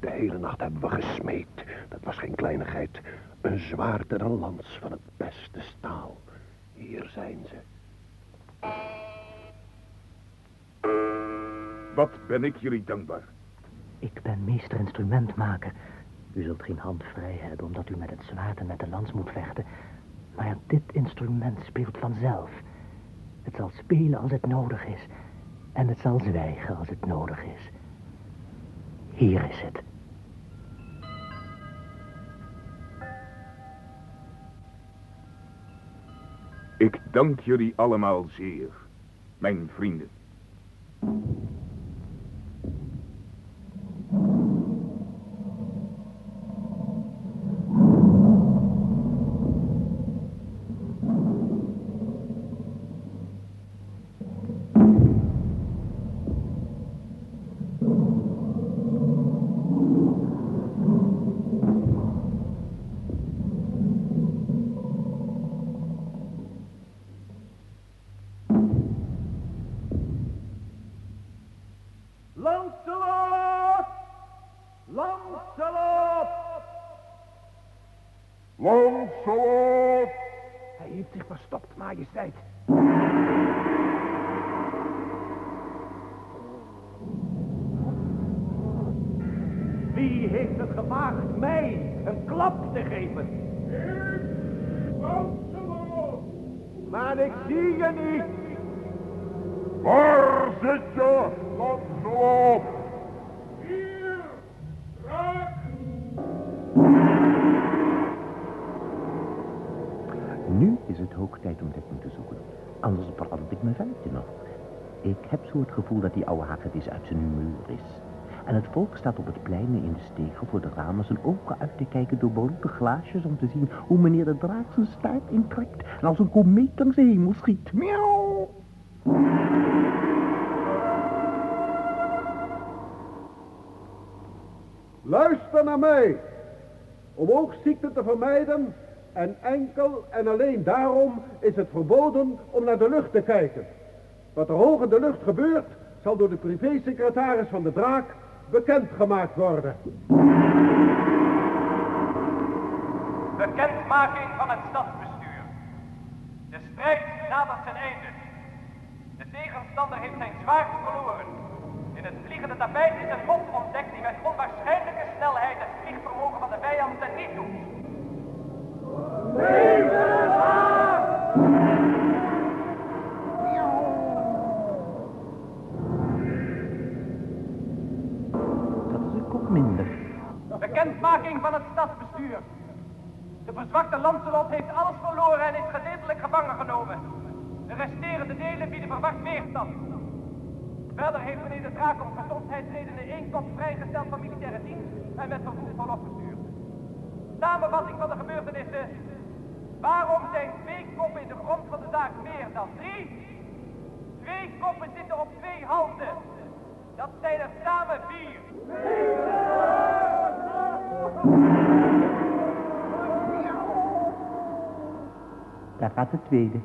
De hele nacht hebben we gesmeed. Dat was geen kleinigheid. Een zwaard en een lans van het beste staal. Hier zijn ze. Wat ben ik jullie dankbaar. Ik ben meester instrumentmaker. U zult geen hand vrij hebben omdat u met het zwaard en met de lans moet vechten. Maar dit instrument speelt vanzelf. Het zal spelen als het nodig is. En het zal zwijgen als het nodig is. Hier is het. Ik dank jullie allemaal zeer, mijn vrienden. Hij heeft zich verstopt, majesteit. Wie heeft het gewaagd mij een klap te geven? Lancelot! Maar ik zie je niet. Tijd om dekking te zoeken. Anders brand ik mijn velletje nog. Ik heb zo het gevoel dat die oude hagedis uit zijn humeur is. En het volk staat op het plein in de stegen voor de ramen zijn ogen uit te kijken door beroerde glaasjes om te zien hoe meneer de draak zijn staart intrekt en als een komeet langs de hemel schiet. Miauw! Luister naar mij. Om oogziekten te vermijden en enkel en alleen daarom is het verboden om naar de lucht te kijken. Wat er hoog in de lucht gebeurt, zal door de privésecretaris van de draak bekendgemaakt worden. Bekendmaking van het stadsbestuur. De strijd nadert zijn einde. De tegenstander heeft zijn zwaard verloren. In het vliegende tapijt is een bom ontdekt die met onwaarschijnlijke snelheid het vliegvermogen van de vijand niet doet. Dat is een kop minder. Bekendmaking van het stadsbestuur. De verzwakte Lancelot heeft alles verloren en is gedeeltelijk gevangen genomen. De resterende delen bieden verwacht weerstand. Verder heeft meneer de Draak om gezondheidsredenen één kop vrijgesteld van militaire dienst en met vervoer van opgestuurd. Samenvatting van de gebeurtenissen. Waarom zijn twee koppen in de grond van de zaak meer dan drie? Twee koppen zitten op twee handen. Dat zijn er samen vier. Daar gaat de tweede.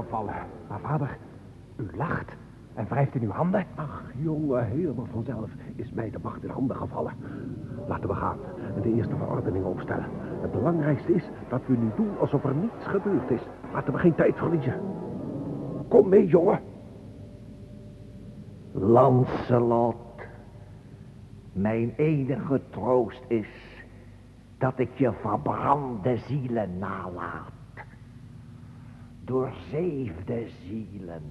Neergevallen. Maar vader, u lacht en wrijft in uw handen. Ach, jongen, helemaal vanzelf is mij de macht in handen gevallen. Laten we gaan en de eerste verordening opstellen. Het belangrijkste is dat we nu doen alsof er niets gebeurd is. Laten we geen tijd verliezen. Kom mee, jongen. Lancelot, mijn enige troost is dat ik je verbrande zielen nalaat. Doorzeefde zielen.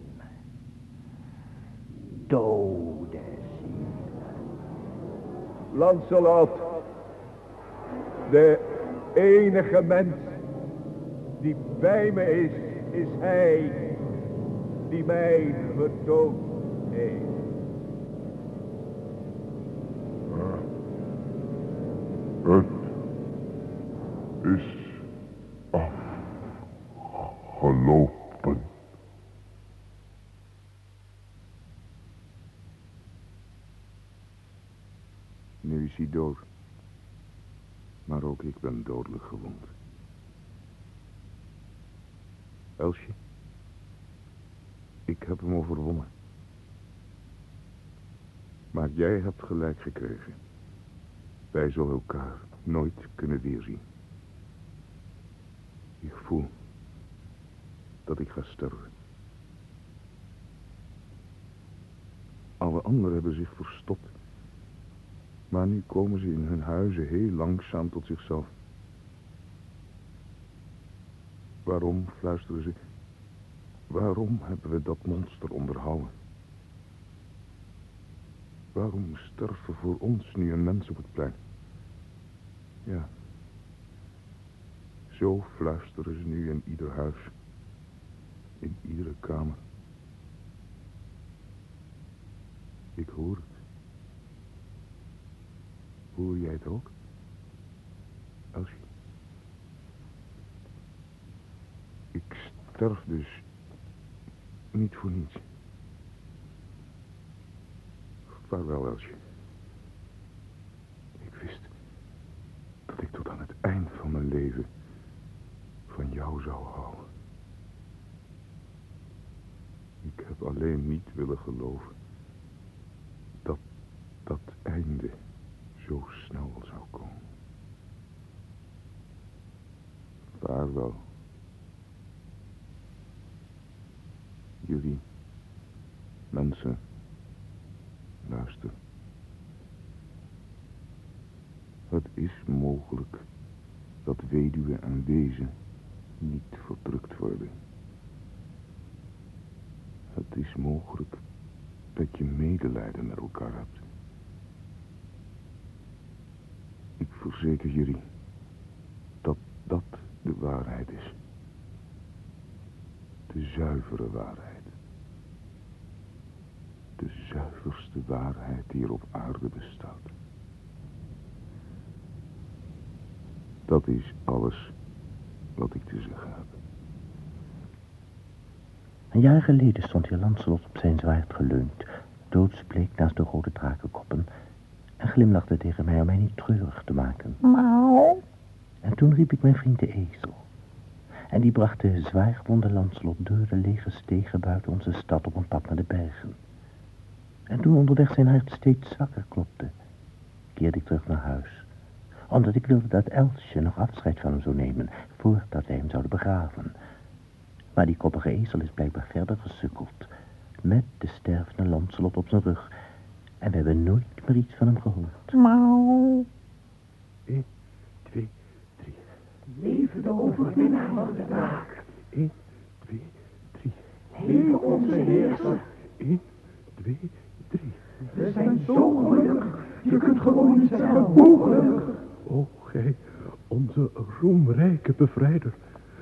Dode zielen. Lancelot, de enige mens die bij me is, is hij die mij gedood heeft. Het is afgelopen. Nu is hij dood. Maar ook ik ben dodelijk gewond. Elsje, ik heb hem overwonnen. Maar jij hebt gelijk gekregen. Wij zullen elkaar nooit kunnen weerzien. Ik voel dat ik ga sterven. Alle anderen hebben zich verstopt. Maar nu komen ze in hun huizen heel langzaam tot zichzelf. Waarom, fluisteren ze, waarom hebben we dat monster onderhouden? Waarom sterven voor ons nu een mens op het plein? Ja, zo fluisteren ze nu in ieder huis, in iedere kamer. Ik hoor het. Hoor jij het ook? Elsje? Ik sterf dus niet voor niets. Vaarwel, Elsje. Ik wist dat ik tot aan het eind van mijn leven van jou zou houden. Alleen niet willen geloven dat dat einde zo snel zou komen. Vaarwel. Jullie, mensen, luister. Het is mogelijk dat weduwe en wezen niet verdrukt worden. Het is mogelijk dat je medelijden met elkaar hebt. Ik verzeker jullie dat dat de waarheid is. De zuivere waarheid. De zuiverste waarheid die er op aarde bestaat. Dat is alles wat ik te zeggen heb. Een jaar geleden stond heer Lancelot op zijn zwaard geleund, doodsbleek naast de rode drakenkoppen, en glimlachte tegen mij om mij niet treurig te maken. Mauw. En toen riep ik mijn vriend de ezel. En die bracht de zwaargewonde Lancelot door de lege stegen buiten onze stad op een pad naar de bergen. En toen onderweg zijn hart steeds zwakker klopte, keerde ik terug naar huis. Omdat ik wilde dat Elsje nog afscheid van hem zou nemen, voordat wij hem zouden begraven. Maar die koppige ezel is blijkbaar verder gesukkeld, met de stervende Lancelot op zijn rug. En we hebben nooit meer iets van hem gehoord. Mauw. Eén, twee, drie. Leven de overwinnaar van de draak. Eén, twee, drie. Leven onze heerser. Eén, twee, drie. We zijn zo gelukkig. Je kunt gewoon niet zeggen hoe gelukkig. O, gij, onze roemrijke bevrijder.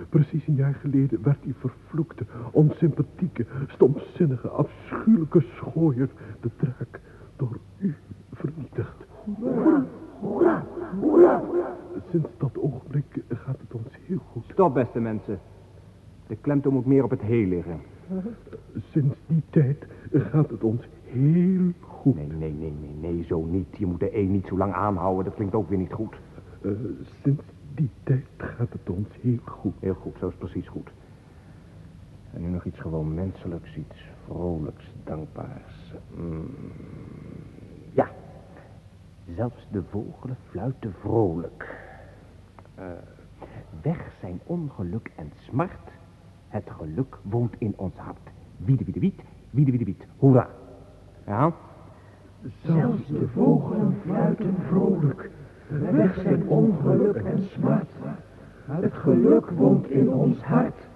Precies een jaar geleden werd die vervloekte, onsympathieke, stomzinnige, afschuwelijke schooier, de draak, door u vernietigd. Hoera, hoera, hoera. Sinds dat ogenblik gaat het ons heel goed. Stop, beste mensen. De klemtoon moet meer op het heel liggen. Sinds die tijd gaat het ons heel goed. Nee, nee, nee, nee, nee, zo niet. Je moet de een niet zo lang aanhouden, dat klinkt ook weer niet goed. Uh, sinds die tijd gaat het ons heel goed. Heel goed, zo is precies goed. En nu nog iets gewoon menselijks, iets vrolijks, dankbaars. Mm. Ja, zelfs de vogelen fluiten vrolijk. Uh, weg zijn ongeluk en smart. Het geluk woont in ons hart. Wiede, wiede, wiet, wiede, wiede, wiet. Hoera. Ja? Zelfs de vogelen fluiten vrolijk. Weg zijn ongeluk en smart. Het geluk woont in ons hart.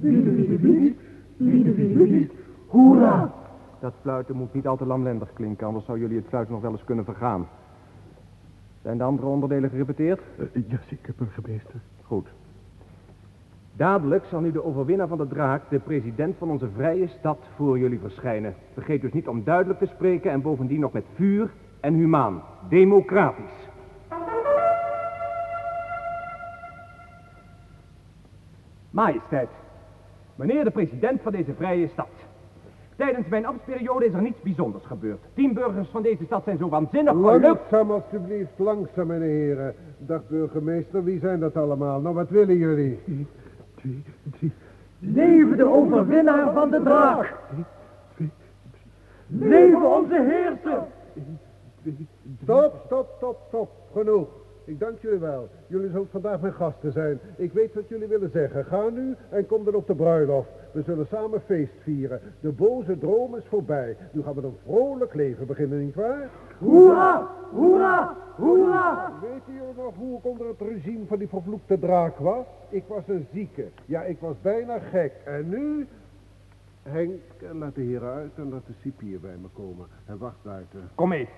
Wiede, wiede, wiede, wiede. Hoera. Dat fluiten moet niet al te lamlendig klinken, anders zou jullie het fluiten nog wel eens kunnen vergaan. Zijn de andere onderdelen gerepeteerd? Uh, ja, zeker, burgemeester. Goed. Dadelijk zal nu de overwinnaar van de draak, de president van onze vrije stad, voor jullie verschijnen. Vergeet dus niet om duidelijk te spreken en bovendien nog met vuur en humaan. Democratisch. Majesteit, meneer de president van deze vrije stad. Tijdens mijn ambtsperiode is er niets bijzonders gebeurd. Tien burgers van deze stad zijn zo waanzinnig gelukkig. Langzaam alstublieft, langzaam, meneer heren. Dag burgemeester, wie zijn dat allemaal? Nou, wat willen jullie? Leven de overwinnaar van de draak. Leven onze heerser. Stop, stop, stop, stop. Genoeg. Ik dank jullie wel. Jullie zullen vandaag mijn gasten zijn. Ik weet wat jullie willen zeggen. Ga nu en kom dan op de bruiloft. We zullen samen feest vieren. De boze droom is voorbij. Nu gaan we een vrolijk leven beginnen, nietwaar? Hoera! Hoera! Hoera! Weet jullie nog hoe ik onder het regime van die vervloekte draak was? Ik was een zieke. Ja, ik was bijna gek. En nu... Henk, laat de heren uit en laat de cipier bij me komen. En wacht buiten. Kom mee.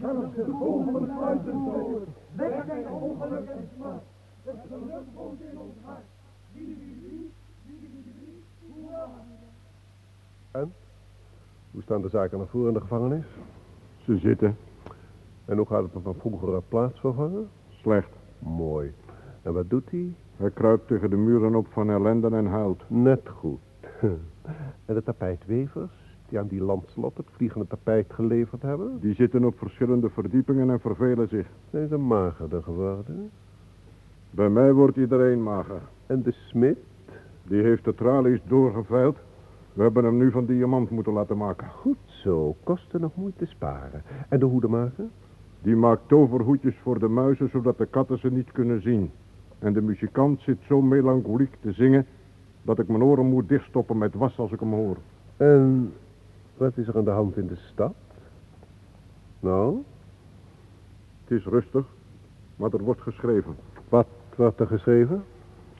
Zelfs de vogelen fluiten vrolijk. Weg zijn ongeluk en smart. Het geluk woont in ons hart. Wie, wie, wie, wie, wie, wie, hoera! En? Hoe staan de zaken naar voren in de gevangenis? Ze zitten. En hoe gaat het met mijn vroegere plaatsvervanger? Slecht. Mooi. En wat doet hij? Hij kruipt tegen de muren op van ellende en huilt. Net goed. En de tapijtwevers, die aan die landslot het vliegende tapijt geleverd hebben? Die zitten op verschillende verdiepingen en vervelen zich. Zijn ze magerder geworden? Bij mij wordt iedereen mager. En de smid? Die heeft de tralies doorgeveild. We hebben hem nu van diamant moeten laten maken. Goed zo, kosten nog moeite sparen. En de hoedemaker? Die maakt toverhoedjes voor de muizen, zodat de katten ze niet kunnen zien. En de muzikant zit zo melancholiek te zingen... dat ik mijn oren moet dichtstoppen met was als ik hem hoor. En wat is er aan de hand in de stad? Nou? Het is rustig, maar er wordt geschreven. Wat wordt er geschreven?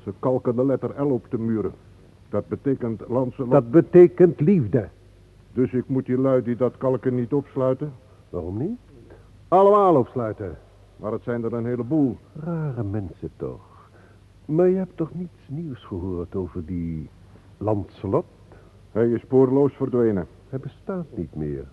Ze kalken de letter L op de muren. Dat betekent Lancelot... Dat betekent liefde. Dus ik moet die lui die dat kalken niet opsluiten? Waarom niet? Allemaal opsluiten. Maar het zijn er een heleboel. Rare mensen toch. Maar je hebt toch niets nieuws gehoord over die Lancelot? Hij is spoorloos verdwenen. Hij bestaat niet meer.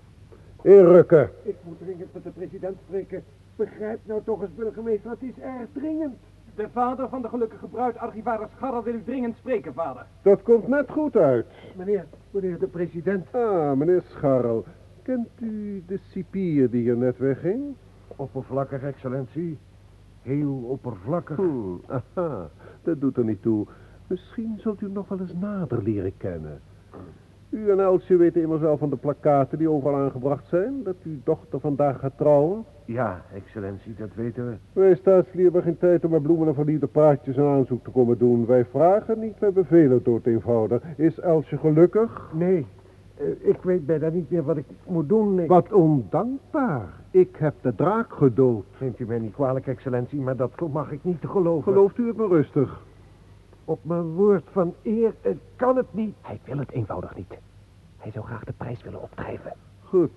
Inrukken. Ik moet dringend met de president spreken. Begrijp nou toch eens, burgemeester, het is erg dringend. De vader van de gelukkige bruid, archivaris Scharrel, wil u dringend spreken, vader. Dat komt net goed uit. Meneer, meneer de president. Ah, meneer Scharrel. Kent u de cipier die hier net wegging? Oppervlakkig, excellentie. Heel oppervlakkig. Hmm, aha, dat doet er niet toe. Misschien zult u hem nog wel eens nader leren kennen. U en Elsje weten immers wel van de plakkaten die overal aangebracht zijn... dat uw dochter vandaag gaat trouwen. Ja, excellentie, dat weten we. Wij staatslieden hebben geen tijd om met bloemen en verliefde praatjes een aanzoek te komen doen. Wij vragen niet, wij bevelen dood eenvoudig. Is Elsje gelukkig? Nee, eh, ik weet bijna niet meer wat ik moet doen. Ik... Wat ondankbaar. Ik heb de draak gedood. Neemt u mij niet kwalijk, excellentie, maar dat mag ik niet te geloven. Gelooft u het me rustig? Op mijn woord van eer, het kan het niet. Hij wil het eenvoudig niet. Hij zou graag de prijs willen opdrijven. Goed.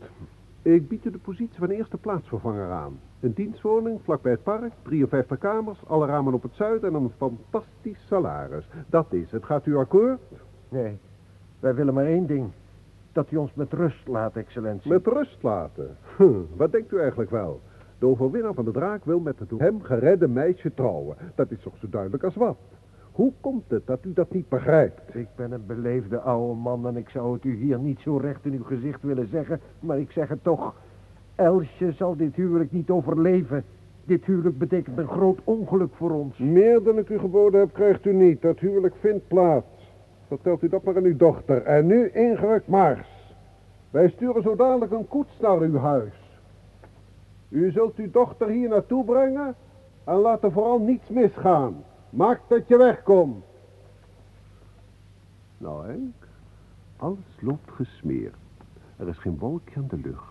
Ik bied u de positie van eerste plaatsvervanger aan. Een dienstwoning vlakbij het park, 53 kamers, alle ramen op het zuiden en een fantastisch salaris. Dat is het. Gaat u akkoord? Nee, wij willen maar één ding. Dat u ons met rust laat, excellentie. Met rust laten? Hm, wat denkt u eigenlijk wel? De overwinnaar van de draak wil met het door hem geredde meisje trouwen. Dat is toch zo duidelijk als wat? Hoe komt het dat u dat niet begrijpt? Ik ben een beleefde oude man en ik zou het u hier niet zo recht in uw gezicht willen zeggen, maar ik zeg het toch. Elsje zal dit huwelijk niet overleven. Dit huwelijk betekent een groot ongeluk voor ons. Meer dan ik u geboden heb, krijgt u niet. Dat huwelijk vindt plaats. Vertelt u dat maar aan uw dochter. En nu ingerukt Mars. Wij sturen zo dadelijk een koets naar uw huis. U zult uw dochter hier naartoe brengen en laat er vooral niets misgaan. Maak dat je wegkomt. Nou Henk, alles loopt gesmeerd. Er is geen wolkje aan de lucht.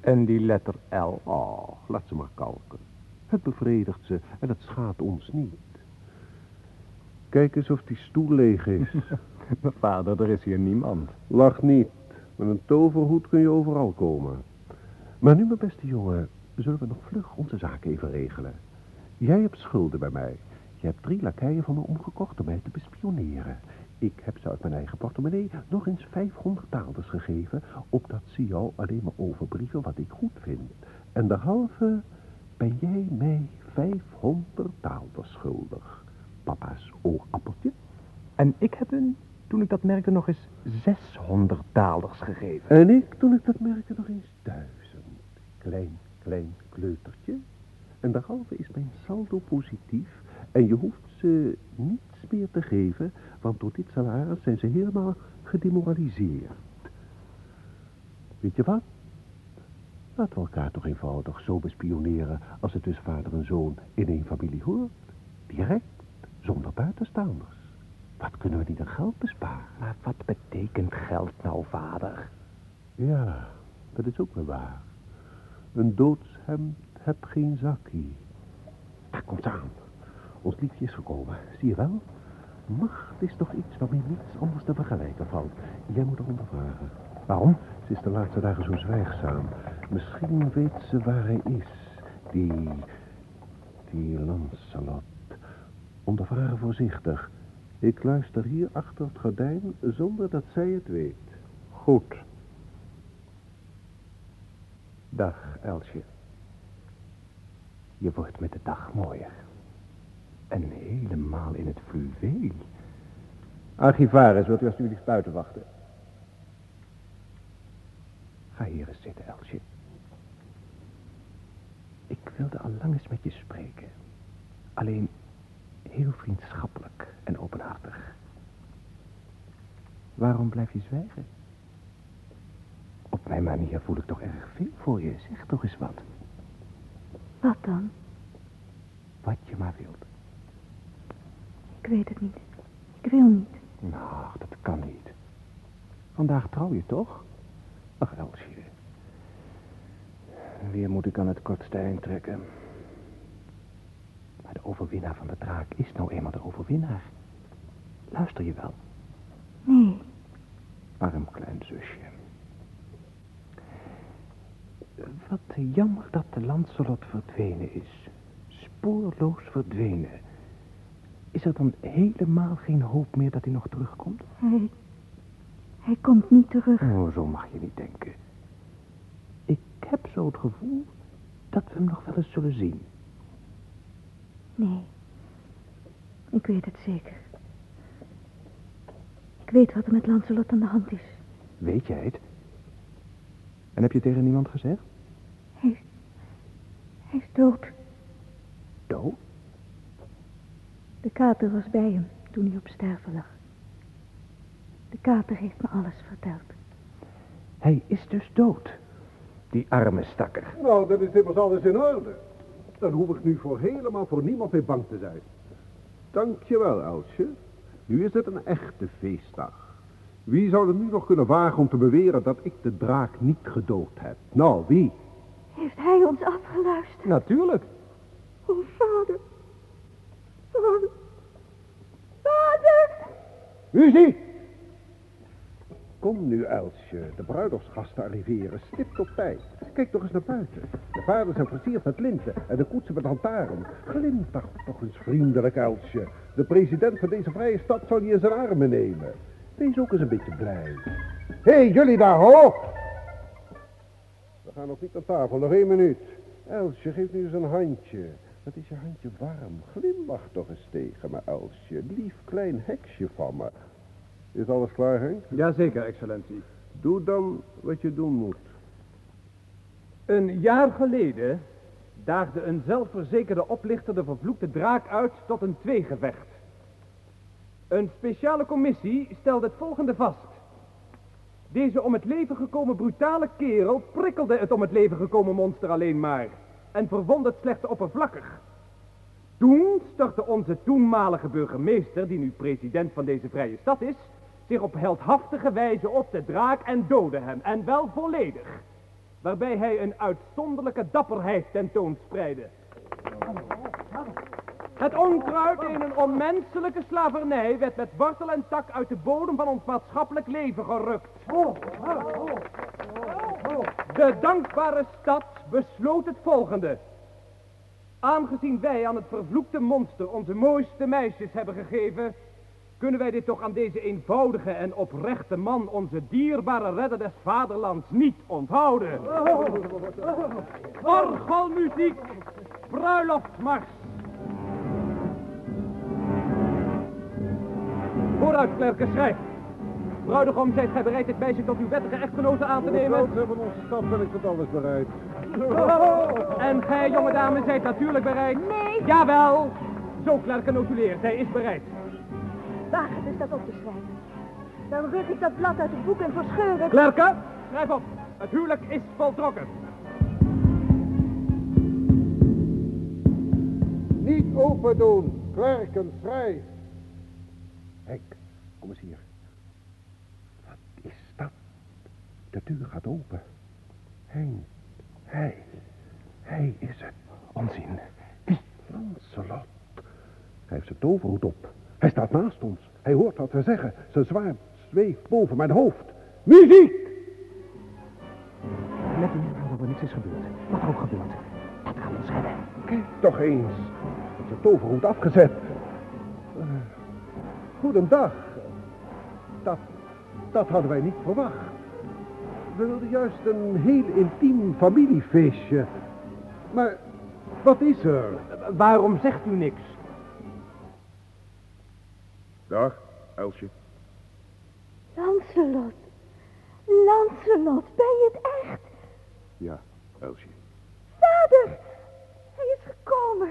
En die letter L, oh, laat ze maar kalken. Het bevredigt ze en het schaadt ons niet. Kijk eens of die stoel leeg is. Vader, er is hier niemand. Lach niet. Met een toverhoed kun je overal komen. Maar nu, mijn beste jongen, zullen we nog vlug onze zaken even regelen. Jij hebt schulden bij mij. Je hebt drie lakeien van me omgekocht om mij te bespioneren. Ik heb ze uit mijn eigen portemonnee nog eens 500 taalders gegeven, opdat ze jou alleen maar overbrieven wat ik goed vind. En derhalve ben jij mij 500 taalders schuldig. Papa's oogappeltje. En ik heb hun, toen ik dat merkte, nog eens 600 daalders gegeven. En ik, toen ik dat merkte, nog eens duizend. Klein, klein kleutertje. En derhalve is mijn saldo positief en je hoeft ze niets meer te geven, want door dit salaris zijn ze helemaal gedemoraliseerd. Weet je wat? Laten we elkaar toch eenvoudig zo bespioneren als het tussen vader en zoon in één familie hoort. Direct, zonder buitenstaanders. Wat kunnen we niet aan geld besparen? Maar wat betekent geld nou, vader? Ja, dat is ook wel waar. Een doodshemd heb geen zakkie. Daar komt aan. Ons liefje is gekomen. Zie je wel? Macht is toch iets waarmee niets anders te vergelijken valt. Jij moet eronder vragen. Waarom? Ze is de laatste dagen zo zwijgzaam. Misschien weet ze waar hij is. Die... die Lancelot. Ondervragen voorzichtig. Ik luister hier achter het gordijn zonder dat zij het weet. Goed. Dag, Elsje. Je wordt met de dag mooier. En helemaal in het fluweel. Archivaris, wilt u alsjeblieft buiten wachten? Ga hier eens zitten, Elsje. Ik wilde al lang eens met je spreken. Alleen heel vriendschappelijk en openhartig. Waarom blijf je zwijgen? Op mijn manier voel ik toch erg veel voor je. Zeg toch eens wat. Wat dan? Wat je maar wilt. Ik weet het niet. Ik wil niet. Nou, dat kan niet. Vandaag trouw je toch? Ach, Elsje. Weer moet ik aan het kortste eind trekken. Maar de overwinnaar van de draak is nou eenmaal de overwinnaar. Luister je wel? Nee. Arm klein zusje. Wat jammer dat de Lancelot verdwenen is. Spoorloos verdwenen. Is er dan helemaal geen hoop meer dat hij nog terugkomt? Hij... Hij komt niet terug. Oh, zo mag je niet denken. Ik heb zo het gevoel dat we hem nog wel eens zullen zien. Nee. Ik weet het zeker. Ik weet wat er met Lancelot aan de hand is. Weet jij het? En heb je tegen niemand gezegd? Hij is... Hij is dood. Dood? De kater was bij hem toen hij op sterven lag. De kater heeft me alles verteld. Hij is dus dood. Die arme stakker. Nou, dat is immers alles in orde. Dan hoef ik nu voor helemaal voor niemand meer bang te zijn. Dankjewel, Elsje. Nu is het een echte feestdag. Wie zou er nu nog kunnen wagen om te beweren dat ik de draak niet gedood heb? Nou, wie? Heeft hij ons afgeluisterd? Natuurlijk. Oh, vader. Vader. Muziek! Kom nu, Elsje. De bruiloftsgasten arriveren stipt op tijd. Kijk toch eens naar buiten. De paarden zijn versierd met linten en de koetsen met lantaarn. Glimlach toch eens vriendelijk, Elsje. De president van deze vrije stad zal je in zijn armen nemen. Wees ook eens een beetje blij. Hé, hey, jullie daar, ho! We gaan nog niet aan tafel, nog één minuut. Elsje, geef nu eens een handje. Wat is je handje warm? Glimlach toch eens tegen me, Elsje. Lief klein heksje van me. Is alles klaar, Henk? Jazeker, excellentie. Doe dan wat je doen moet. Een jaar geleden daagde een zelfverzekerde oplichter de vervloekte draak uit tot een tweegevecht. Een speciale commissie stelde het volgende vast. Deze om het leven gekomen brutale kerel prikkelde het om het leven gekomen monster alleen maar en verwond het slechts oppervlakkig. Toen stortte onze toenmalige burgemeester, die nu president van deze vrije stad is, zich op heldhaftige wijze op de draak en doodde hem, en wel volledig. Waarbij hij een uitzonderlijke dapperheid tentoonspreidde. Het onkruid in een onmenselijke slavernij werd met wortel en tak uit de bodem van ons maatschappelijk leven gerukt. De dankbare stad besloot het volgende. Aangezien wij aan het vervloekte monster onze mooiste meisjes hebben gegeven, kunnen wij dit toch aan deze eenvoudige en oprechte man, onze dierbare redder des vaderlands, niet onthouden. Orgelmuziek, bruiloftsmars. Vooruit, klerken, schrijf. Bruidegom, zijt gij bereid dit meisje tot uw wettige echtgenote aan te nemen? Van onze stad ben ik tot alles bereid. Oh, en gij, jonge dame, zijt natuurlijk bereid. Nee. Jawel. Zo, klaar notuleer, zij is bereid. Waag het eens dat op te schrijven. Dan ruk ik dat blad uit het boek en verscheur het... Klerken, schrijf op. Het huwelijk is voltrokken. Niet open doen, klerken vrij. Henk, kom eens hier. De deur gaat open. Henk, hij. Hij is het. Onzin. Wie? Lancelot. Hij heeft zijn toverhoed op. Hij staat naast ons. Hij hoort wat we zeggen. Zijn zwaard zweeft boven mijn hoofd. Muziek! Let u dat er niks is gebeurd. Wat er ook gebeurt. Dat gaat ons redden. Kijk toch eens. Hij heeft zijn toverhoed afgezet. Uh, goedendag. Dat, dat hadden wij niet verwacht. We wilden juist een heel intiem familiefeestje. Maar wat is er? Waarom zegt u niks? Dag, Elsje. Lancelot. Lancelot, ben je het echt? Ja, Elsje. Vader, hij is gekomen.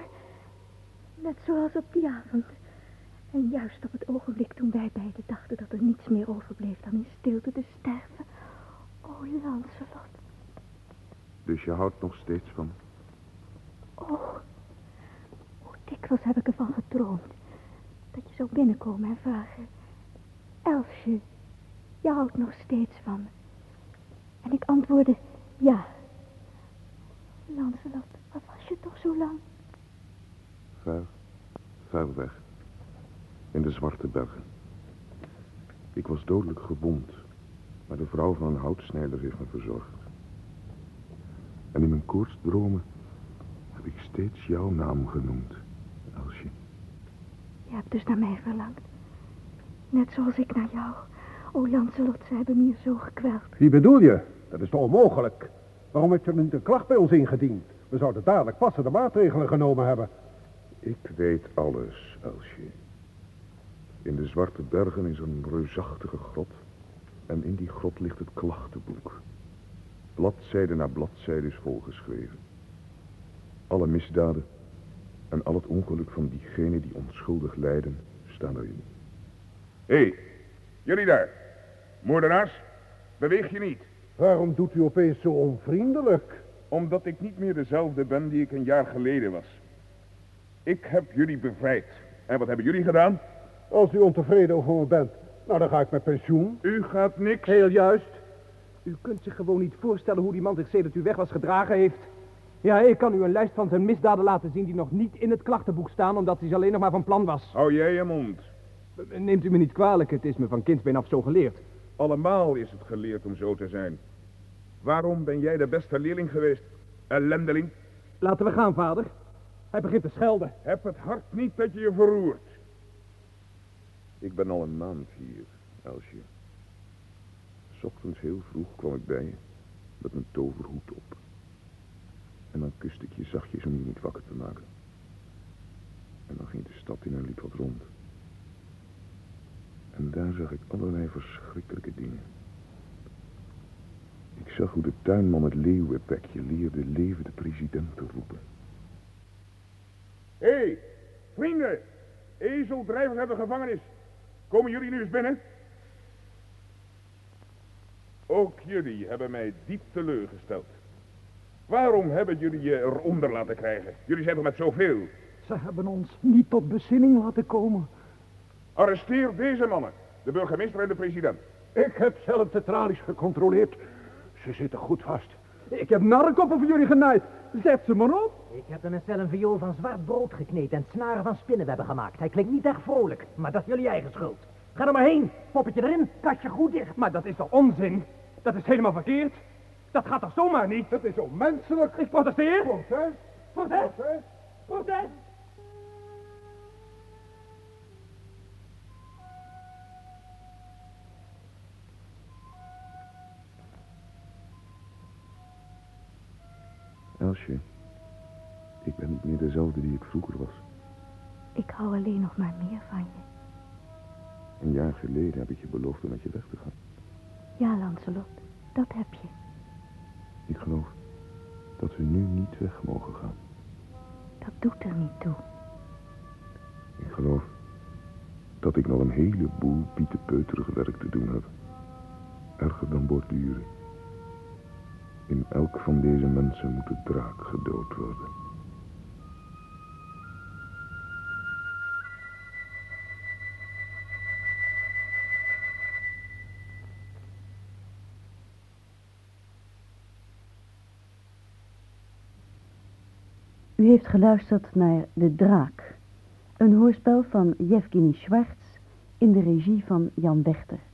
Net zoals op die avond. En juist op het ogenblik toen wij beiden dachten dat er niets meer overbleef dan in stilte te sterven. Oh, Lancelot. Dus je houdt nog steeds van Oh, hoe dikwijls heb ik ervan gedroomd. Dat je zou binnenkomen en vragen. Elsje, je houdt nog steeds van me. En ik antwoordde, ja. Lancelot, wat was je toch zo lang? Ver, ver weg. In de Zwarte Bergen. Ik was dodelijk gewond. Maar de vrouw van een houtsnijder heeft me verzorgd. En in mijn koortsdromen heb ik steeds jouw naam genoemd, Elsje. Je hebt dus naar mij verlangd. Net zoals ik naar jou. O, Lancelot, ze hebben me hier zo gekweld. Wie bedoel je? Dat is toch onmogelijk? Waarom heb je niet een klacht bij ons ingediend? We zouden dadelijk passende maatregelen genomen hebben. Ik weet alles, Elsje. In de Zwarte Bergen is een reusachtige grot. En in die grot ligt het klachtenboek. Bladzijde na bladzijde is volgeschreven. Alle misdaden en al het ongeluk van diegenen die onschuldig lijden staan erin. Hé, hey, jullie daar. Moordenaars, beweeg je niet. Waarom doet u opeens zo onvriendelijk? Omdat ik niet meer dezelfde ben die ik een jaar geleden was. Ik heb jullie bevrijd. En wat hebben jullie gedaan? Als u ontevreden over me bent, nou dan ga ik met pensioen. U gaat niks. Heel juist. U kunt zich gewoon niet voorstellen hoe die man zich sedert u weg was gedragen heeft. Ja, ik kan u een lijst van zijn misdaden laten zien die nog niet in het klachtenboek staan, omdat hij ze alleen nog maar van plan was. Hou jij je mond. Neemt u me niet kwalijk, het is me van kindsbeen af zo geleerd. Allemaal is het geleerd om zo te zijn. Waarom ben jij de beste leerling geweest, ellendeling? Laten we gaan, vader. Hij begint te schelden. Heb het hart niet dat je je verroert. Ik ben al een maand hier, Elsje. S ochtends heel vroeg kwam ik bij je, met mijn toverhoed op. En dan kuste ik je zachtjes om je niet wakker te maken. En dan ging de stad in en liep wat rond. En daar zag ik allerlei verschrikkelijke dingen. Ik zag hoe de tuinman het leeuwenpekje leerde leven de president te roepen. Hé, hey, vrienden! Ezeldrijvers de gevangenis. Komen jullie nu eens binnen? Ook jullie hebben mij diep teleurgesteld. Waarom hebben jullie je eronder laten krijgen? Jullie zijn er met zoveel. Ze hebben ons niet tot bezinning laten komen. Arresteer deze mannen, de burgemeester en de president. Ik heb zelf de tralies gecontroleerd. Ze zitten goed vast. Ik heb narrenkoppen voor jullie genaaid. Zet ze maar op. Ik heb in een cel een viool van zwart brood gekneed en snaren van spinnenwebben gemaakt. Hij klinkt niet echt vrolijk, maar dat is jullie eigen schuld. Ga er maar heen. Poppetje erin, kastje goed dicht. Maar dat is toch onzin? Dat is helemaal verkeerd. Dat gaat toch zomaar niet? Dat is onmenselijk. Ik protesteer. Protest. Protest. Protest. Elsje, ik ben niet meer dezelfde die ik vroeger was. Ik hou alleen nog maar meer van je. Een jaar geleden heb ik je beloofd om met je weg te gaan. Ja, Lancelot, dat heb je. Ik geloof dat we nu niet weg mogen gaan. Dat doet er niet toe. Ik geloof dat ik nog een heleboel pietenpeuterig werk te doen heb. Erger dan borduren. In elk van deze mensen moet de draak gedood worden. U heeft geluisterd naar De Draak, een hoorspel van Yevgeny Schwartz in de regie van Jan Wechter.